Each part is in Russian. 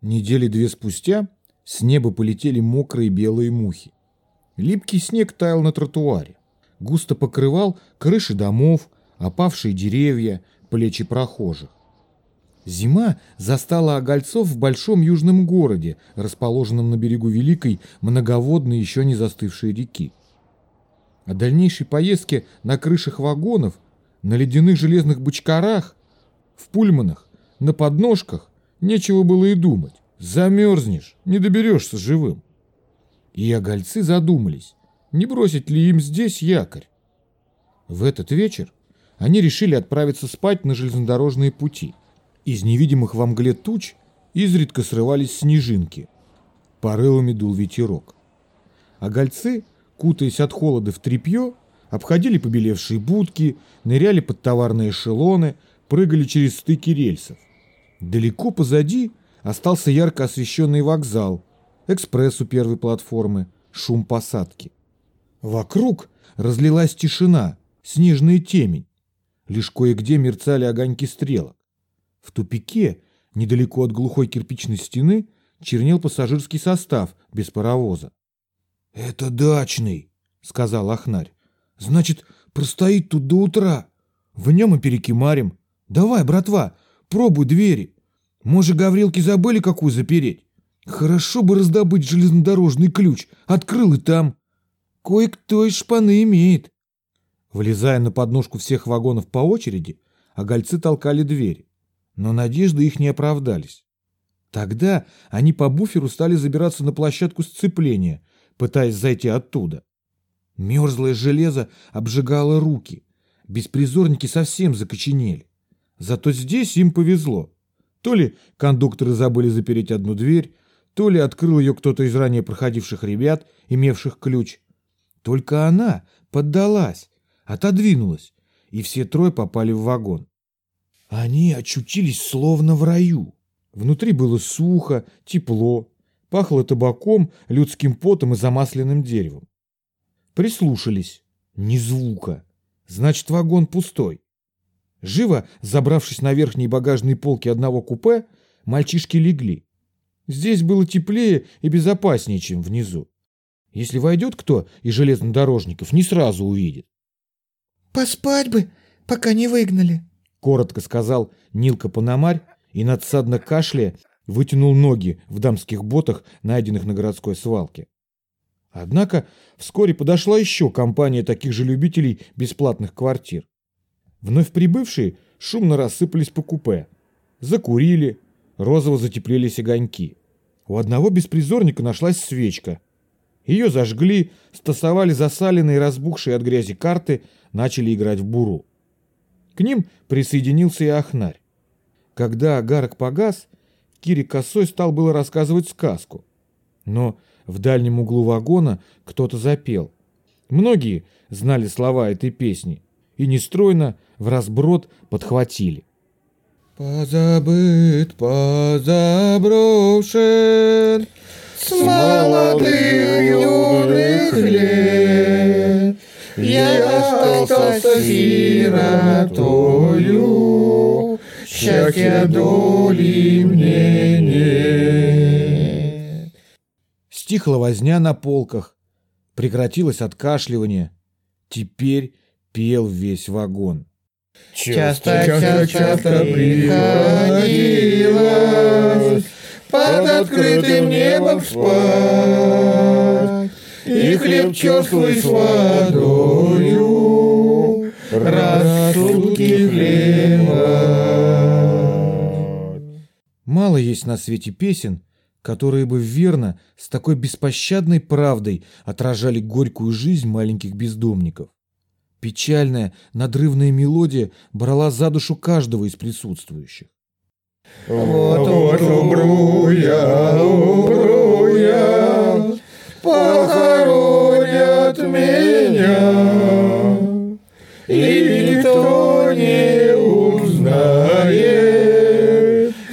Недели две спустя с неба полетели мокрые белые мухи. Липкий снег таял на тротуаре, густо покрывал крыши домов, опавшие деревья, плечи прохожих. Зима застала огольцов в большом южном городе, расположенном на берегу великой, многоводной еще не застывшей реки. О дальнейшей поездке на крышах вагонов, на ледяных железных бочкарах, в пульманах, на подножках нечего было и думать. Замерзнешь, не доберешься живым. И огольцы задумались, не бросить ли им здесь якорь. В этот вечер они решили отправиться спать на железнодорожные пути. Из невидимых во мгле туч изредка срывались снежинки. Порывами дул ветерок. А гольцы, кутаясь от холода в тряпье, обходили побелевшие будки, ныряли под товарные эшелоны, прыгали через стыки рельсов. Далеко позади остался ярко освещенный вокзал, экспресс у первой платформы, шум посадки. Вокруг разлилась тишина, снежная темень. Лишь кое-где мерцали огоньки стрелок. В тупике, недалеко от глухой кирпичной стены, чернел пассажирский состав без паровоза. «Это дачный», — сказал Ахнарь. «Значит, простоит тут до утра. В нем и перекимарим. Давай, братва, пробуй двери. Может, Гаврилки забыли, какую запереть? Хорошо бы раздобыть железнодорожный ключ. Открыл и там. Кое-кто из шпаны имеет». Влезая на подножку всех вагонов по очереди, огольцы толкали двери. Но надежды их не оправдались. Тогда они по буферу стали забираться на площадку сцепления, пытаясь зайти оттуда. Мерзлое железо обжигало руки. Беспризорники совсем закоченели. Зато здесь им повезло. То ли кондукторы забыли запереть одну дверь, то ли открыл ее кто-то из ранее проходивших ребят, имевших ключ. Только она поддалась, отодвинулась, и все трое попали в вагон. Они очутились словно в раю. Внутри было сухо, тепло, пахло табаком, людским потом и замасленным деревом. Прислушались. Ни звука. Значит, вагон пустой. Живо, забравшись на верхние багажные полки одного купе, мальчишки легли. Здесь было теплее и безопаснее, чем внизу. Если войдет кто из железнодорожников, не сразу увидит. «Поспать бы, пока не выгнали», — коротко сказал Нилка Пономарь и надсадно кашляя вытянул ноги в дамских ботах, найденных на городской свалке. Однако вскоре подошла еще компания таких же любителей бесплатных квартир. Вновь прибывшие шумно рассыпались по купе. Закурили, розово затеплелись огоньки. У одного беспризорника нашлась свечка. Ее зажгли, стасовали засаленные разбухшие от грязи карты, начали играть в буру. К ним присоединился и Ахнарь. Когда агарок погас, Кири Косой стал было рассказывать сказку. Но в дальнем углу вагона кто-то запел. Многие знали слова этой песни и нестройно в разброд подхватили. Позабыт, позаброшен С молодых юных лет Я остался сиротою Счастья доли мне нет Стихла возня на полках, прекратилось откашливание. Теперь пел весь вагон. Часто, часто, часто приходилось под открытым небом спать, и хлеб черствый с водою рассудки хлеба. Мало есть на свете песен, которые бы верно, с такой беспощадной правдой отражали горькую жизнь маленьких бездомников. Печальная, надрывная мелодия брала за душу каждого из присутствующих. Вот, вот умру я, умру я, похоронят меня, и никто не узнает,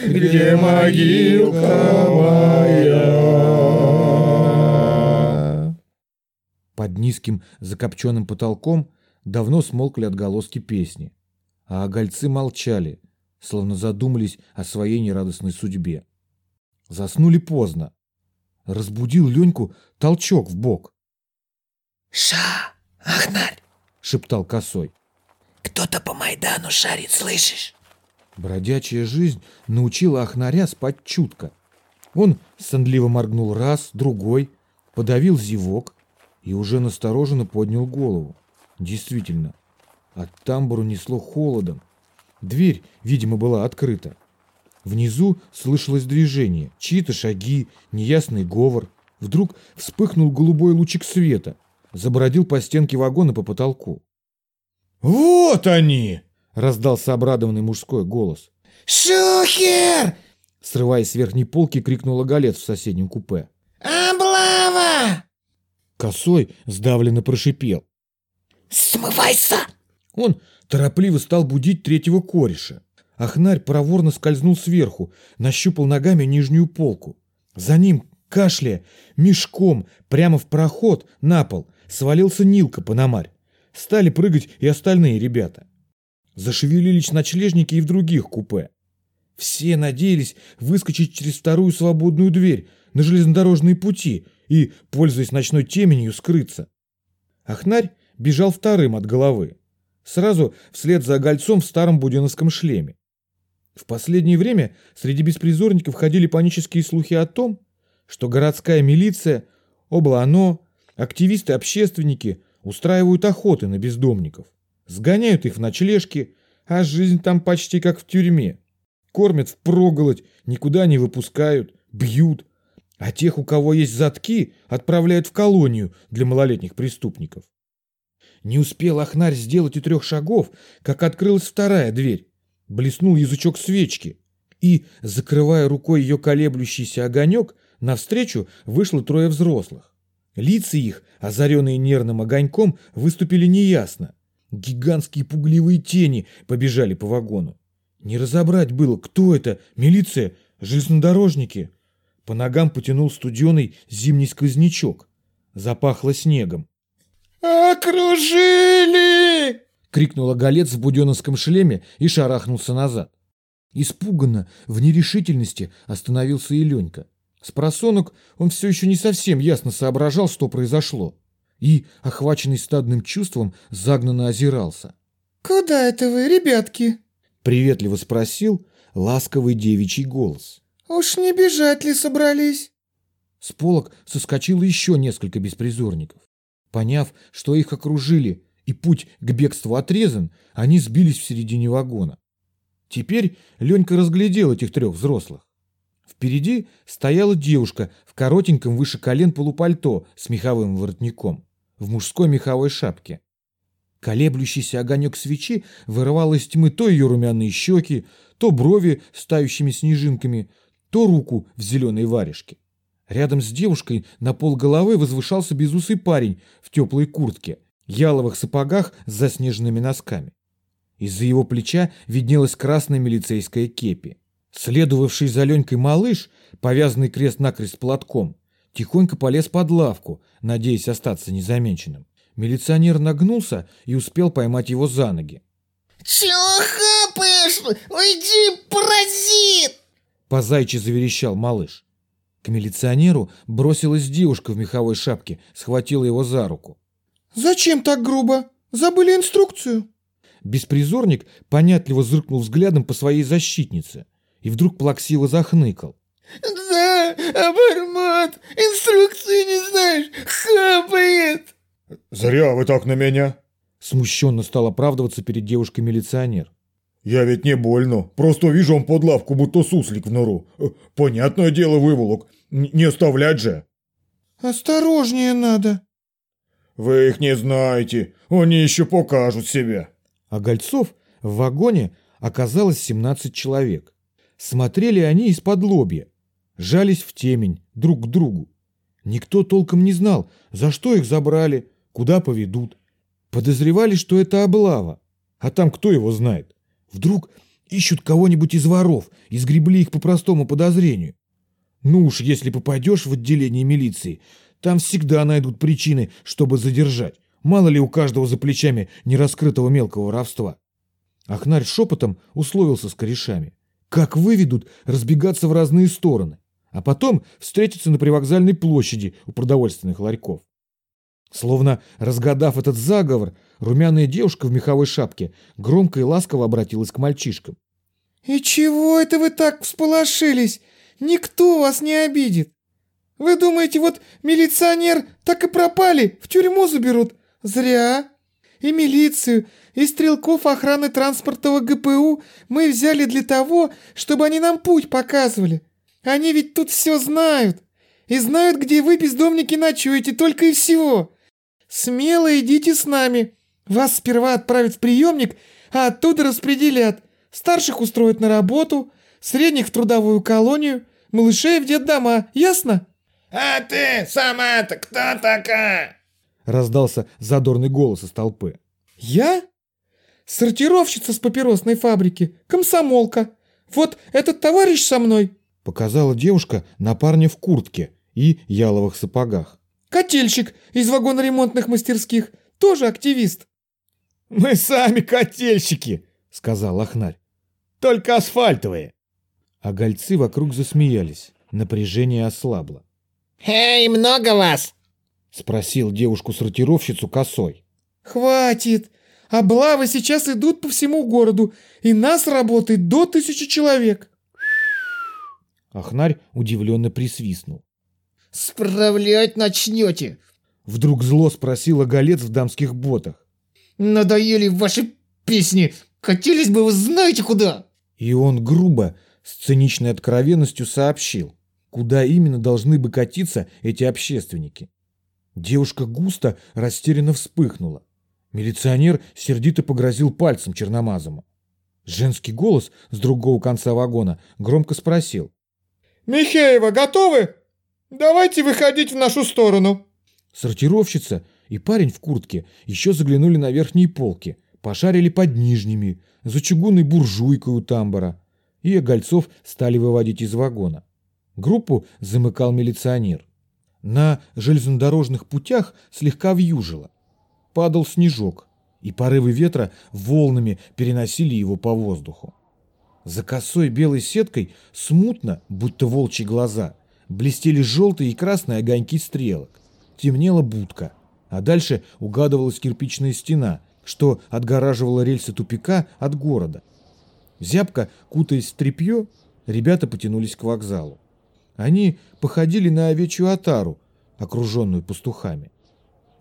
где могилка моя. Под низким закопченным потолком давно смолкли отголоски песни, а огольцы молчали, словно задумались о своей нерадостной судьбе. Заснули поздно. Разбудил Леньку толчок в бок. «Ша, Ахнарь, шептал косой. кто-то по Майдану шарит, слышишь?» Бродячая жизнь научила Ахнаря спать чутко. Он сонливо моргнул раз, другой, подавил зевок и уже настороженно поднял голову. Действительно, от тамбуру несло холодом. Дверь, видимо, была открыта. Внизу слышалось движение, чьи-то шаги, неясный говор. Вдруг вспыхнул голубой лучик света, забородил по стенке вагона по потолку. «Вот они!» — раздался обрадованный мужской голос. «Шухер! Срываясь с верхней полки, крикнула Галец в соседнем купе. Облава! Косой сдавленно прошипел. Смывайся!» Он торопливо стал будить третьего кореша. Ахнарь проворно скользнул сверху, нащупал ногами нижнюю полку. За ним, кашляя, мешком, прямо в проход, на пол, свалился Нилка Пономарь. Стали прыгать и остальные ребята. Зашевелились ночлежники и в других купе. Все надеялись выскочить через вторую свободную дверь на железнодорожные пути и, пользуясь ночной теменью, скрыться. Ахнарь бежал вторым от головы. Сразу вслед за огольцом в старом буденовском шлеме. В последнее время среди беспризорников ходили панические слухи о том, что городская милиция, облано, активисты-общественники устраивают охоты на бездомников, сгоняют их в ночлежки, а жизнь там почти как в тюрьме. Кормят впроголодь, никуда не выпускают, бьют, а тех, у кого есть затки, отправляют в колонию для малолетних преступников. Не успел Ахнарь сделать и трех шагов, как открылась вторая дверь. Блеснул язычок свечки. И, закрывая рукой ее колеблющийся огонек, навстречу вышло трое взрослых. Лица их, озаренные нервным огоньком, выступили неясно. Гигантские пугливые тени побежали по вагону. Не разобрать было, кто это, милиция, железнодорожники. По ногам потянул студеный зимний сквознячок. Запахло снегом. «Окружили!» — крикнула Голец в буденовском шлеме и шарахнулся назад. Испуганно, в нерешительности остановился и Ленька. С просонок он все еще не совсем ясно соображал, что произошло. И, охваченный стадным чувством, загнанно озирался. «Куда это вы, ребятки?» — приветливо спросил ласковый девичий голос. «Уж не бежать ли собрались?» С полок соскочило еще несколько беспризорников. Поняв, что их окружили и путь к бегству отрезан, они сбились в середине вагона. Теперь Ленька разглядел этих трех взрослых. Впереди стояла девушка в коротеньком выше колен полупальто с меховым воротником, в мужской меховой шапке. Колеблющийся огонек свечи вырывал из тьмы то ее румяные щеки, то брови с снежинками, то руку в зеленой варежке. Рядом с девушкой на пол головы возвышался безусый парень в теплой куртке, яловых сапогах с заснеженными носками. Из-за его плеча виднелась красная милицейская кепи. Следовавший за Ленькой малыш, повязанный крест-накрест платком, тихонько полез под лавку, надеясь остаться незамеченным. Милиционер нагнулся и успел поймать его за ноги. «Чего хапаешь? Уйди, паразит!» Позайче заверещал малыш. К милиционеру бросилась девушка в меховой шапке, схватила его за руку. «Зачем так грубо? Забыли инструкцию?» Беспризорник понятливо зыркнул взглядом по своей защитнице и вдруг плаксиво захныкал. «Да, обормот! Инструкцию не знаешь! Хапает!» «Зря вы так на меня!» Смущенно стал оправдываться перед девушкой милиционер. «Я ведь не больно. Просто вижу он под лавку, будто суслик в нору. Э, Понятное дело, выволок. Не оставлять же!» «Осторожнее надо!» «Вы их не знаете. Они еще покажут себя!» А гольцов в вагоне оказалось 17 человек. Смотрели они из-под лобья, жались в темень друг к другу. Никто толком не знал, за что их забрали, куда поведут. Подозревали, что это облава, а там кто его знает. Вдруг ищут кого-нибудь из воров и сгребли их по простому подозрению. Ну уж, если попадешь в отделение милиции, там всегда найдут причины, чтобы задержать. Мало ли у каждого за плечами нераскрытого мелкого воровства. Ахнарь шепотом условился с корешами. Как выведут, разбегаться в разные стороны. а потом встретиться на привокзальной площади у продовольственных ларьков. Словно разгадав этот заговор, румяная девушка в меховой шапке громко и ласково обратилась к мальчишкам. «И чего это вы так всполошились? Никто вас не обидит. Вы думаете, вот милиционер так и пропали, в тюрьму заберут? Зря. И милицию, и стрелков охраны транспортного ГПУ мы взяли для того, чтобы они нам путь показывали. Они ведь тут все знают. И знают, где вы, бездомники, ночуете, только и всего. Смело идите с нами. Вас сперва отправят в приемник, а оттуда распределят. Старших устроят на работу, средних в трудовую колонию, малышей в детдома, ясно? «А ты сама-то кто такая?» Раздался задорный голос из толпы. «Я? Сортировщица с папиросной фабрики, комсомолка. Вот этот товарищ со мной». Показала девушка на парня в куртке и яловых сапогах. «Котельщик из вагоноремонтных мастерских, тоже активист». «Мы сами котельщики», — сказал Ахнарь. «Только асфальтовые». А гольцы вокруг засмеялись. Напряжение ослабло. «Эй, много вас?» — спросил девушку-сортировщицу косой. «Хватит! Облавы сейчас идут по всему городу, и нас работает до тысячи человек!» Ахнарь удивленно присвистнул. «Справлять начнете!» Вдруг зло спросил оголец в дамских ботах. «Надоели ваши песни! Хотелись бы вы знаете куда!» И он грубо, с циничной откровенностью сообщил, куда именно должны бы катиться эти общественники. Девушка густо растерянно вспыхнула. Милиционер сердито погрозил пальцем черномазому. Женский голос с другого конца вагона громко спросил. «Михеева, готовы? Давайте выходить в нашу сторону!» Сортировщица и парень в куртке еще заглянули на верхние полки, пошарили под нижними, за чугунной буржуйкой у тамбора, и огольцов стали выводить из вагона. Группу замыкал милиционер. На железнодорожных путях слегка вьюжило. Падал снежок, и порывы ветра волнами переносили его по воздуху. За косой белой сеткой смутно, будто волчьи глаза, блестели желтые и красные огоньки стрелок. Темнела будка, а дальше угадывалась кирпичная стена, что отгораживала рельсы тупика от города. Зябко, кутаясь в тряпье, ребята потянулись к вокзалу. Они походили на овечью отару, окруженную пастухами.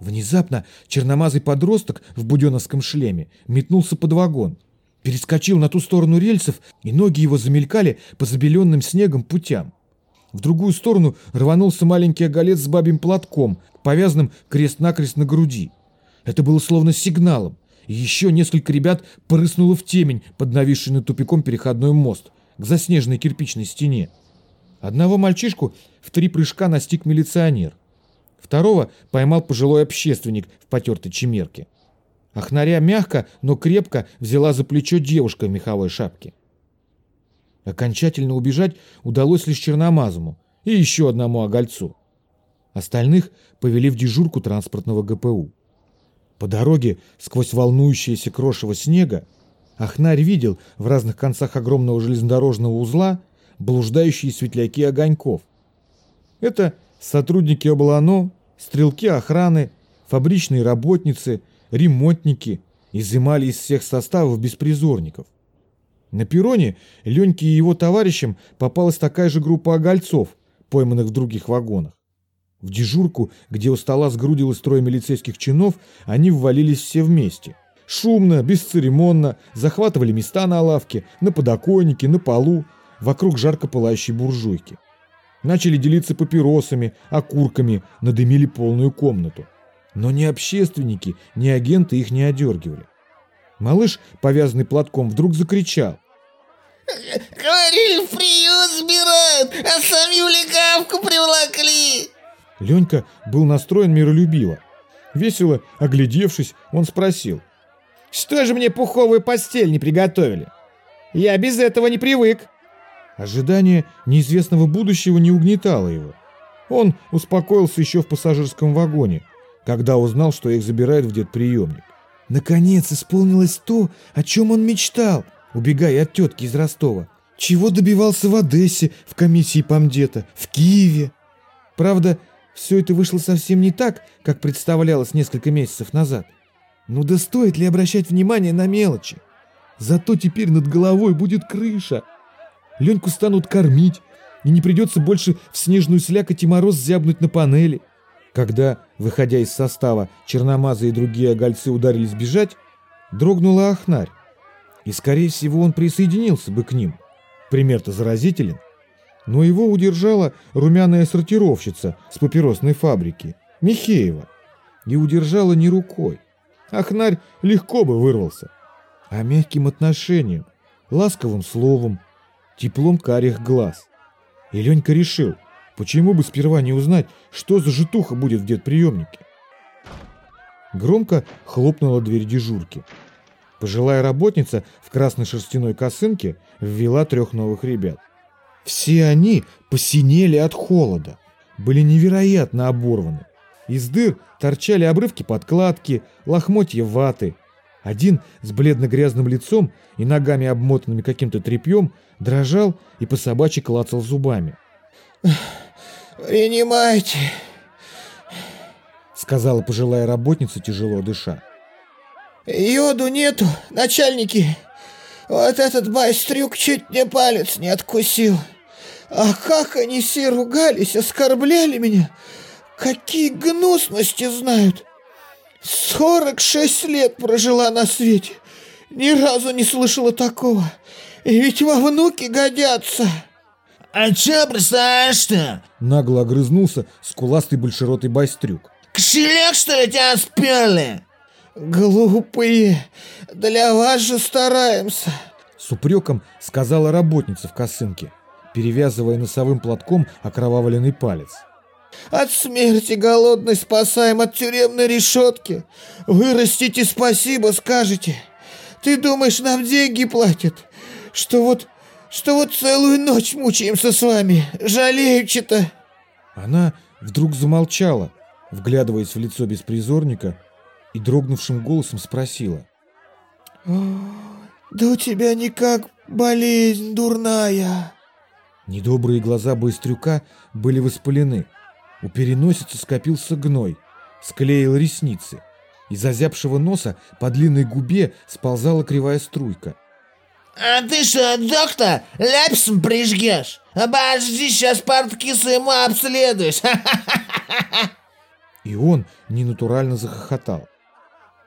Внезапно черномазый подросток в буденовском шлеме метнулся под вагон, перескочил на ту сторону рельсов, и ноги его замелькали по забеленным снегом путям. В другую сторону рванулся маленький оголец с бабьим платком, повязанным крест-накрест на груди. Это было словно сигналом, еще несколько ребят порыснуло в темень под нависший над тупиком переходной мост к заснеженной кирпичной стене. Одного мальчишку в три прыжка настиг милиционер. Второго поймал пожилой общественник в потертой чемерке. Ахнаря мягко, но крепко взяла за плечо девушка в меховой шапке. Окончательно убежать удалось лишь Черномазому и еще одному огольцу. Остальных повели в дежурку транспортного ГПУ. По дороге, сквозь волнующееся крошево снега, Ахнарь видел в разных концах огромного железнодорожного узла блуждающие светляки огоньков. Это сотрудники облано, стрелки охраны, фабричные работницы, ремонтники изымали из всех составов беспризорников. На перроне Леньке и его товарищам попалась такая же группа огольцов, пойманных в других вагонах. В дежурку, где у стола сгрудилось трое милицейских чинов, они ввалились все вместе. Шумно, бесцеремонно, захватывали места на лавке, на подоконнике, на полу, вокруг жарко пылающей буржуйки. Начали делиться папиросами, окурками, надымили полную комнату. Но ни общественники, ни агенты их не одергивали. Малыш, повязанный платком, вдруг закричал. «Говорили, в приют сбирают, а сами в лекавку привлекли!» Ленька был настроен миролюбиво. Весело, оглядевшись, он спросил. «Что же мне пуховую постель не приготовили? Я без этого не привык!» Ожидание неизвестного будущего не угнетало его. Он успокоился еще в пассажирском вагоне, когда узнал, что их забирают в детприемник. Наконец исполнилось то, о чем он мечтал, убегая от тетки из Ростова. чего добивался в Одессе, в комиссии Помдета, в Киеве. Правда, все это вышло совсем не так, как представлялось несколько месяцев назад. Ну да стоит ли обращать внимание на мелочи? Зато теперь над головой будет крыша. Леньку станут кормить, и не придется больше в снежную слякоть и мороз зябнуть на панели. Когда, выходя из состава, черномазы и другие огольцы ударились бежать, дрогнула Ахнарь. И, скорее всего, он присоединился бы к ним. Пример-то заразителен. Но его удержала румяная сортировщица с папиросной фабрики, Михеева. И удержала не рукой. Ахнарь легко бы вырвался. А мягким отношением, ласковым словом, теплом карих глаз. И Ленька решил, почему бы сперва не узнать, что за житуха будет в детприемнике. Громко хлопнула дверь дежурки. Пожилая работница в красной шерстяной косынке ввела трех новых ребят. Все они посинели от холода, были невероятно оборваны. Из дыр торчали обрывки подкладки, лохмотья ваты. Один с бледно-грязным лицом и ногами обмотанными каким-то тряпьем дрожал и по собачьи клацал зубами. «Принимайте», — сказала пожилая работница, тяжело дыша. «Йоду нету, начальники. Вот этот байстрюк чуть мне палец не откусил. А как они все ругались, оскорбляли меня. Какие гнусности знают. Сорок шесть лет прожила на свете. Ни разу не слышала такого. И ведь во внуки годятся. А чё представляешь-то? Нагло огрызнулся скуластый большеротый байстрюк. Кошелек, что ли, тебя сперли? Глупые, для вас же стараемся. С упреком сказала работница в косынке, перевязывая носовым платком окровавленный палец. От смерти голодной спасаем от тюремной решетки. Вырастите спасибо, скажете. Ты думаешь, нам деньги платят? Что вот, что вот целую ночь мучаемся с вами. Жалеючи-то. Она вдруг замолчала, вглядываясь в лицо беспризорника, и дрогнувшим голосом спросила. «Да у тебя никак болезнь дурная». Недобрые глаза Быстрюка были воспалены. У переносицы скопился гной, склеил ресницы. Из озябшего носа по длинной губе сползала кривая струйка. А ты что, доктор, ляпсом прижгешь? Обожди, сейчас портки своему обследуешь. И он ненатурально захохотал.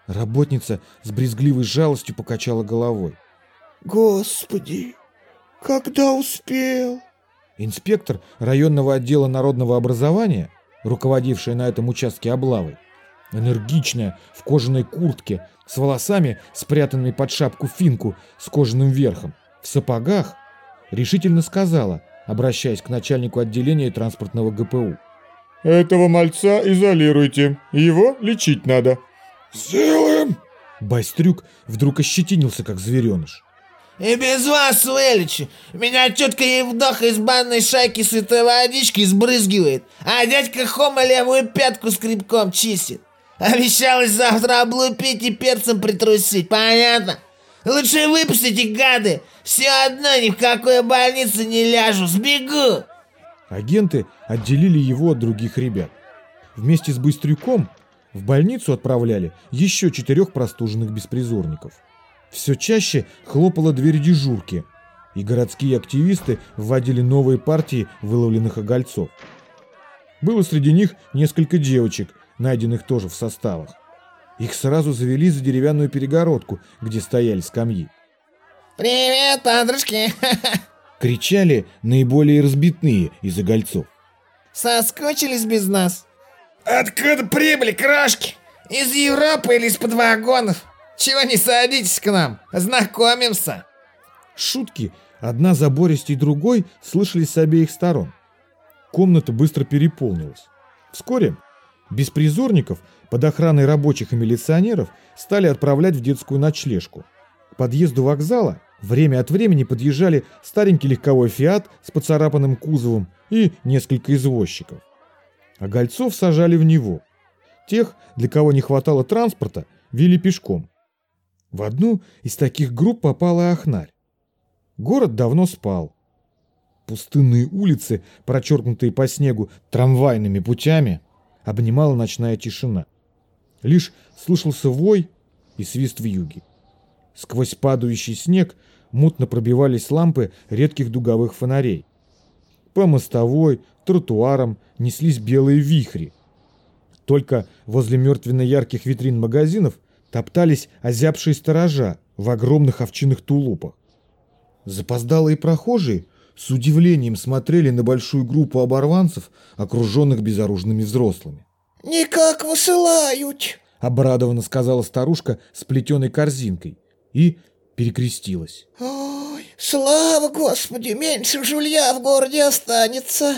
Работница с брезгливой жалостью покачала головой. «Господи, когда успел?» Инспектор районного отдела народного образования, руководившая на этом участке облавой, энергичная, в кожаной куртке, с волосами, спрятанными под шапку финку с кожаным верхом, в сапогах, решительно сказала, обращаясь к начальнику отделения транспортного ГПУ. «Этого мальца изолируйте, его лечить надо». «Сделаем!» Байстрюк вдруг ощетинился, как звереныш. И без вас вылечу. Меня тетка Евдоха из банной шайки святой водички сбрызгивает, а дядька Хома левую пятку скребком чистит. Обещалась завтра облупить и перцем притрусить, понятно? Лучше выпустите, гады. Все одно ни в какой больнице не ляжу, сбегу. Агенты отделили его от других ребят. Вместе с Быстрюком в больницу отправляли еще четырех простуженных беспризорников. Все чаще хлопала дверь дежурки, и городские активисты вводили новые партии выловленных огольцов. Было среди них несколько девочек, найденных тоже в составах. Их сразу завели за деревянную перегородку, где стояли скамьи. «Привет, подружки!» Кричали наиболее разбитные из огольцов. «Соскучились без нас?» «Откуда прибыли, крошки? Из Европы или из-под вагонов? Чего не садитесь к нам? Знакомимся!» Шутки, одна забористей другой, слышались с обеих сторон. Комната быстро переполнилась. Вскоре беспризорников под охраной рабочих и милиционеров стали отправлять в детскую ночлежку. К подъезду вокзала время от времени подъезжали старенький легковой «Фиат» с поцарапанным кузовом и несколько извозчиков. А гольцов сажали в него. Тех, для кого не хватало транспорта, вели пешком. В одну из таких групп попала Ахнарь. Город давно спал. Пустынные улицы, прочеркнутые по снегу трамвайными путями, обнимала ночная тишина. Лишь слышался вой и свист в юге. Сквозь падающий снег мутно пробивались лампы редких дуговых фонарей. По мостовой, тротуарам неслись белые вихри. Только возле мертвенно-ярких витрин магазинов топтались озябшие сторожа в огромных овчинных тулупах. Запоздалые прохожие с удивлением смотрели на большую группу оборванцев, окруженных безоружными взрослыми. «Никак высылают!» — обрадованно сказала старушка с плетеной корзинкой и перекрестилась. «Ой, слава Господи, меньше жулья в городе останется!»